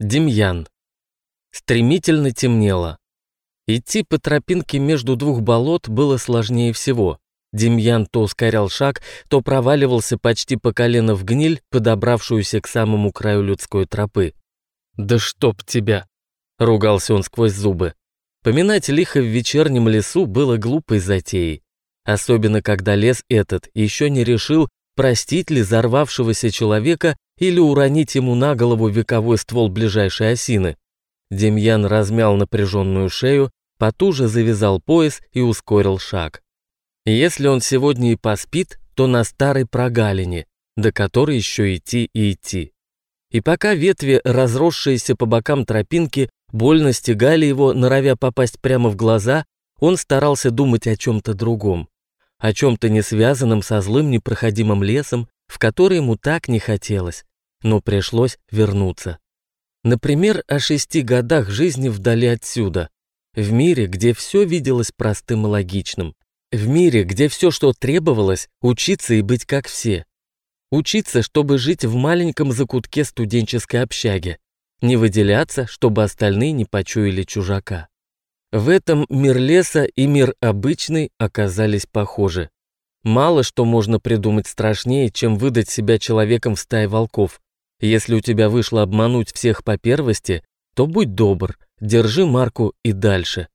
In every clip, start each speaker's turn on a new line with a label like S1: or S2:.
S1: Демьян. Стремительно темнело. Идти по тропинке между двух болот было сложнее всего. Демьян то ускорял шаг, то проваливался почти по колено в гниль, подобравшуюся к самому краю людской тропы. «Да чтоб тебя!» — ругался он сквозь зубы. Поминать лихо в вечернем лесу было глупой затеей. Особенно, когда лес этот еще не решил, простить ли взорвавшегося человека или уронить ему на голову вековой ствол ближайшей осины. Демьян размял напряженную шею, потуже завязал пояс и ускорил шаг. Если он сегодня и поспит, то на старой прогалине, до которой еще идти и идти. И пока ветви, разросшиеся по бокам тропинки, больно стегали его, норовя попасть прямо в глаза, он старался думать о чем-то другом. О чем-то не связанном со злым непроходимым лесом, в который ему так не хотелось, но пришлось вернуться. Например, о шести годах жизни вдали отсюда, в мире, где все виделось простым и логичным, в мире, где все, что требовалось, учиться и быть как все. Учиться, чтобы жить в маленьком закутке студенческой общаги, не выделяться, чтобы остальные не почуяли чужака. В этом мир леса и мир обычный оказались похожи. Мало что можно придумать страшнее, чем выдать себя человеком в стае волков. Если у тебя вышло обмануть всех по первости, то будь добр, держи марку и дальше.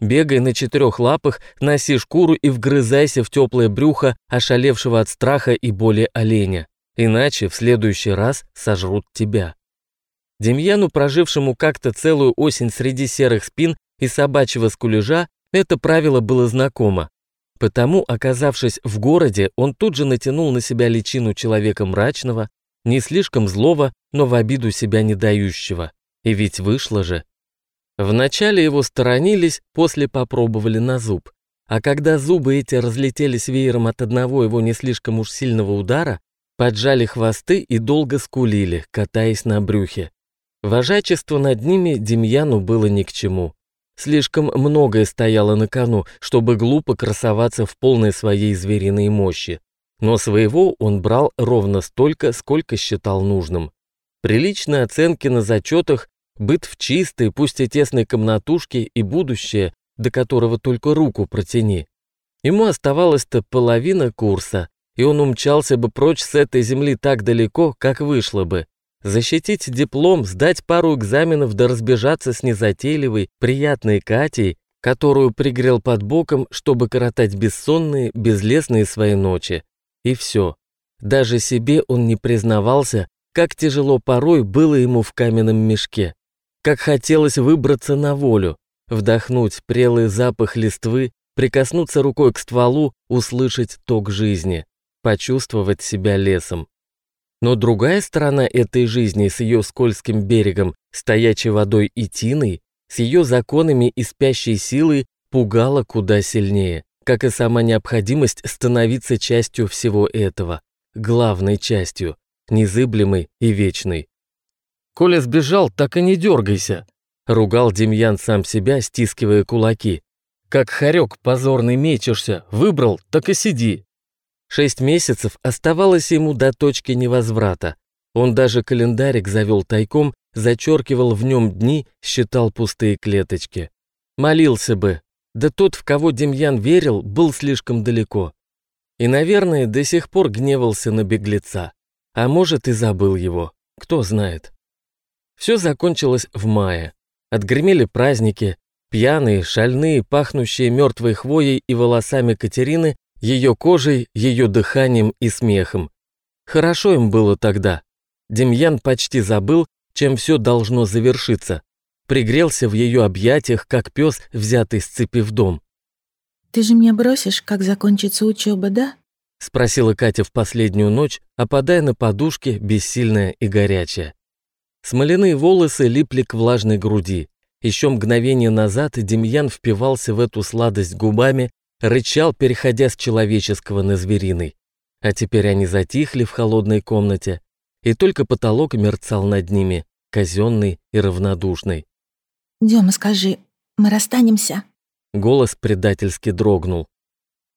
S1: Бегай на четырех лапах, носи шкуру и вгрызайся в теплое брюхо ошалевшего от страха и боли оленя. Иначе в следующий раз сожрут тебя. Демьяну, прожившему как-то целую осень среди серых спин и собачьего скулежа, это правило было знакомо. Потому, оказавшись в городе, он тут же натянул на себя личину человека мрачного, не слишком злого, но в обиду себя не дающего. И ведь вышло же. Вначале его сторонились, после попробовали на зуб. А когда зубы эти разлетелись веером от одного его не слишком уж сильного удара, поджали хвосты и долго скулили, катаясь на брюхе. Вожачество над ними Демьяну было ни к чему. Слишком многое стояло на кону, чтобы глупо красоваться в полной своей звериной мощи. Но своего он брал ровно столько, сколько считал нужным. Приличные оценки на зачетах, быт в чистой, пусть и тесной комнатушке и будущее, до которого только руку протяни. Ему оставалось-то половина курса, и он умчался бы прочь с этой земли так далеко, как вышло бы. Защитить диплом, сдать пару экзаменов да разбежаться с незатейливой, приятной Катей, которую пригрел под боком, чтобы коротать бессонные, безлесные свои ночи. И все. Даже себе он не признавался, как тяжело порой было ему в каменном мешке. Как хотелось выбраться на волю, вдохнуть прелый запах листвы, прикоснуться рукой к стволу, услышать ток жизни, почувствовать себя лесом. Но другая сторона этой жизни с ее скользким берегом, стоячей водой и тиной, с ее законами и спящей силой пугала куда сильнее, как и сама необходимость становиться частью всего этого, главной частью, незыблемой и вечной. «Коля сбежал, так и не дергайся», — ругал Демьян сам себя, стискивая кулаки. «Как хорек позорный мечешься, выбрал, так и сиди». Шесть месяцев оставалось ему до точки невозврата. Он даже календарик завел тайком, зачеркивал в нем дни, считал пустые клеточки. Молился бы. Да тот, в кого Демьян верил, был слишком далеко. И, наверное, до сих пор гневался на беглеца. А может, и забыл его. Кто знает. Все закончилось в мае. Отгремели праздники. Пьяные, шальные, пахнущие мертвой хвоей и волосами Катерины ее кожей, ее дыханием и смехом. Хорошо им было тогда. Демьян почти забыл, чем все должно завершиться. Пригрелся в ее объятиях, как пес, взятый с цепи в дом.
S2: «Ты же меня бросишь, как закончится учеба, да?»
S1: — спросила Катя в последнюю ночь, опадая на подушке, бессильная и горячая. Смоляные волосы липли к влажной груди. Еще мгновение назад Демьян впивался в эту сладость губами, рычал, переходя с человеческого на звериный. А теперь они затихли в холодной комнате, и только потолок мерцал над ними, казенный и равнодушный.
S2: «Дема, скажи, мы расстанемся?»
S1: Голос предательски дрогнул.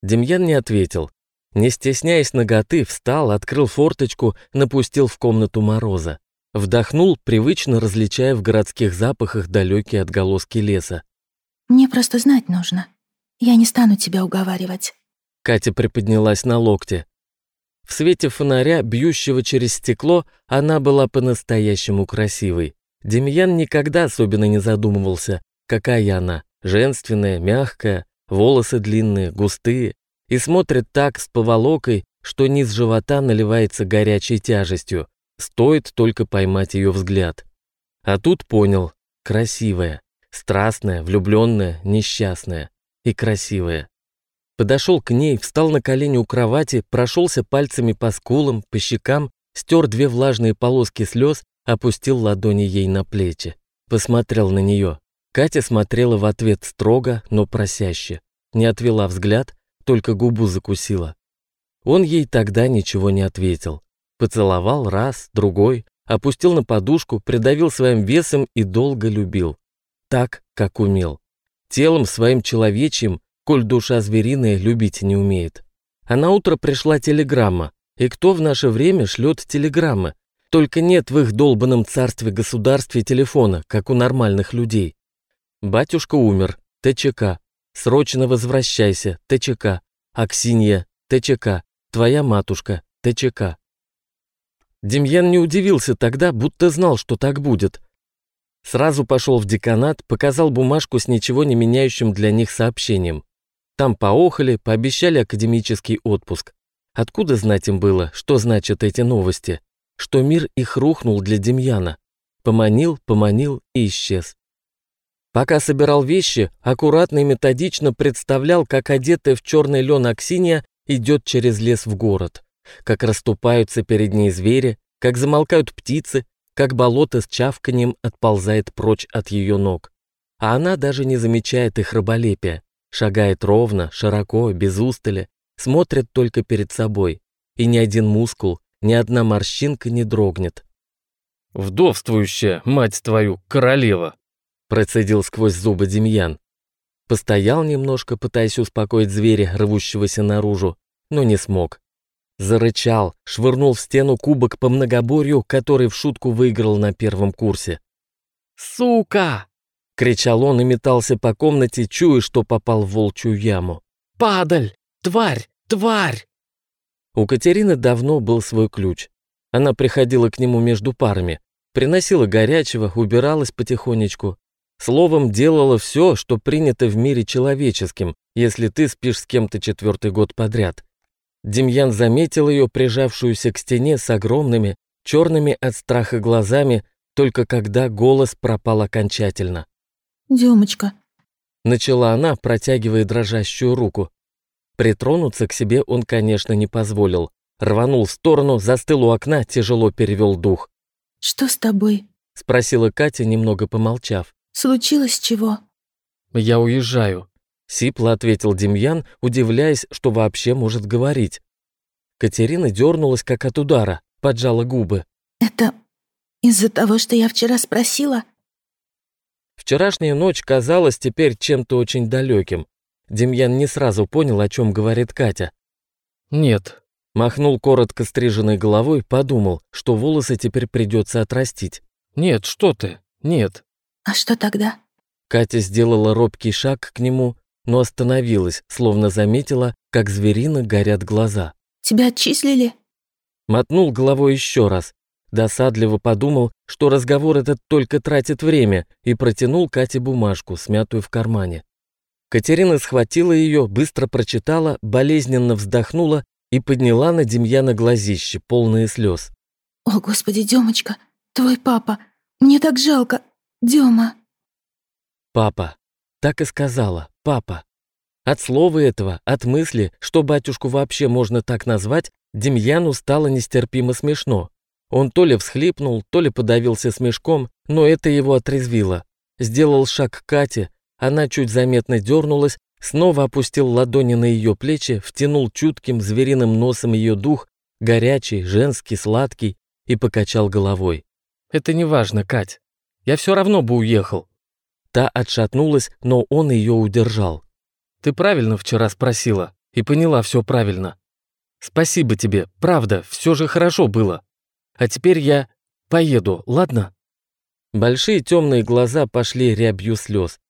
S1: Демьян не ответил. Не стесняясь ноготы, встал, открыл форточку, напустил в комнату мороза. Вдохнул, привычно различая в городских запахах далекие отголоски леса.
S2: «Мне просто знать нужно. Я не стану тебя уговаривать».
S1: Катя приподнялась на локте. В свете фонаря, бьющего через стекло, она была по-настоящему красивой. Демьян никогда особенно не задумывался, какая она, женственная, мягкая, волосы длинные, густые, и смотрит так с поволокой, что низ живота наливается горячей тяжестью, стоит только поймать ее взгляд. А тут понял, красивая, страстная, влюбленная, несчастная и красивая. Подошел к ней, встал на колени у кровати, прошелся пальцами по скулам, по щекам, стер две влажные полоски слез, опустил ладони ей на плечи. Посмотрел на нее. Катя смотрела в ответ строго, но просяще. Не отвела взгляд, только губу закусила. Он ей тогда ничего не ответил. Поцеловал раз, другой, опустил на подушку, придавил своим весом и долго любил. Так, как умел. Телом своим человечьим, коль душа звериная любить не умеет. А на утро пришла телеграмма. И кто в наше время шлет телеграммы? Только нет в их долбанном царстве-государстве телефона, как у нормальных людей. Батюшка умер, ТЧК. Срочно возвращайся, ТЧК. Аксинья, ТЧК. Твоя матушка, ТЧК. Демьян не удивился тогда, будто знал, что так будет. Сразу пошел в деканат, показал бумажку с ничего не меняющим для них сообщением. Там поохали, пообещали академический отпуск. Откуда знать им было, что значат эти новости? Что мир их рухнул для Демьяна. Поманил, поманил и исчез. Пока собирал вещи, аккуратно и методично представлял, как одетая в черный лен Аксинья идет через лес в город, как расступаются перед ней звери, как замолкают птицы, как болото с чавканием отползает прочь от ее ног. А она даже не замечает их раболепия. Шагает ровно, широко, без устали, смотрит только перед собой, и ни один мускул, ни одна морщинка не дрогнет.
S3: «Вдовствующая, мать твою, королева!»
S1: процедил сквозь зубы Демьян. Постоял немножко, пытаясь успокоить зверя, рвущегося наружу, но не смог. Зарычал, швырнул в стену кубок по многоборью, который в шутку выиграл на первом курсе.
S3: «Сука!»
S1: Кричал он и метался по комнате, чуя, что попал в волчью яму.
S3: «Падаль! Тварь! Тварь!»
S1: У Катерины давно был свой ключ. Она приходила к нему между парами, приносила горячего, убиралась потихонечку. Словом, делала все, что принято в мире человеческим, если ты спишь с кем-то четвертый год подряд. Демьян заметил ее, прижавшуюся к стене с огромными, черными от страха глазами, только когда голос пропал окончательно.
S2: «Демочка».
S1: Начала она, протягивая дрожащую руку. Притронуться к себе он, конечно, не позволил. Рванул в сторону, застыл у окна, тяжело перевел дух.
S2: «Что с тобой?»
S1: — спросила Катя, немного помолчав.
S2: «Случилось чего?»
S1: «Я уезжаю», — сипло ответил Демьян, удивляясь, что вообще может говорить. Катерина дернулась, как от удара, поджала губы.
S2: «Это из-за того, что я вчера спросила?»
S1: Вчерашняя ночь казалась теперь чем-то очень далеким. Демьян не сразу понял, о чем говорит Катя.
S3: «Нет».
S1: Махнул коротко стриженной головой, подумал, что волосы теперь придется отрастить.
S3: «Нет, что ты? Нет».
S2: «А что тогда?»
S1: Катя сделала робкий шаг к нему, но остановилась, словно заметила, как зверина горят глаза.
S2: «Тебя отчислили?»
S1: Мотнул головой еще раз, Досадливо подумал, что разговор этот только тратит время, и протянул Кате бумажку, смятую в кармане. Катерина схватила ее, быстро прочитала, болезненно вздохнула и подняла на Демьяна глазище, полные слез.
S2: «О, Господи, Демочка, твой папа, мне так жалко, Дема».
S1: «Папа», так и сказала, папа. От слова этого, от мысли, что батюшку вообще можно так назвать, Демьяну стало нестерпимо смешно. Он то ли всхлипнул, то ли подавился смешком, но это его отрезвило. Сделал шаг к Кате, она чуть заметно дернулась, снова опустил ладони на ее плечи, втянул чутким звериным носом ее дух, горячий, женский, сладкий, и покачал головой.
S3: «Это не важно, Кать. Я все равно бы уехал».
S1: Та отшатнулась, но он ее удержал.
S3: «Ты правильно вчера спросила и поняла все правильно. Спасибо тебе, правда, все же хорошо было. А теперь я... Поеду, ладно?»
S1: Большие темные глаза пошли рябью слез.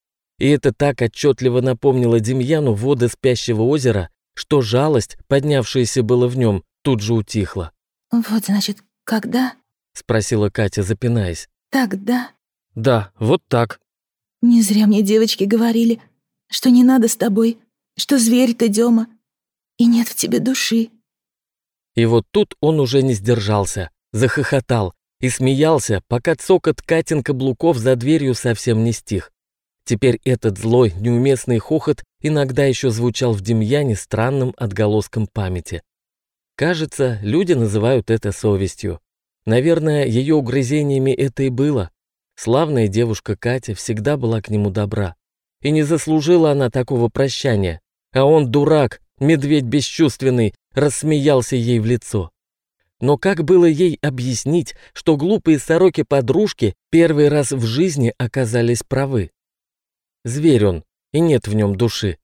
S1: И это так отчетливо напомнило Демьяну воды спящего озера, что жалость, поднявшаяся было в нем, тут же утихла.
S2: «Вот, значит, когда?»
S1: — спросила Катя, запинаясь.
S2: «Тогда?»
S3: «Да, вот так».
S2: «Не зря мне девочки говорили, что не надо с тобой, что зверь ты, Дема, и нет в тебе души».
S1: И вот тут он уже не сдержался, захохотал и смеялся, пока цокот Катин каблуков за дверью совсем не стих. Теперь этот злой, неуместный хохот иногда еще звучал в Демьяне странным отголоском памяти. Кажется, люди называют это совестью. Наверное, ее угрызениями это и было. Славная девушка Катя всегда была к нему добра. И не заслужила она такого прощания. А он дурак, медведь бесчувственный, рассмеялся ей в лицо. Но как было ей объяснить, что глупые сороки-подружки первый раз в жизни оказались правы? Зверь он, и нет в нем души.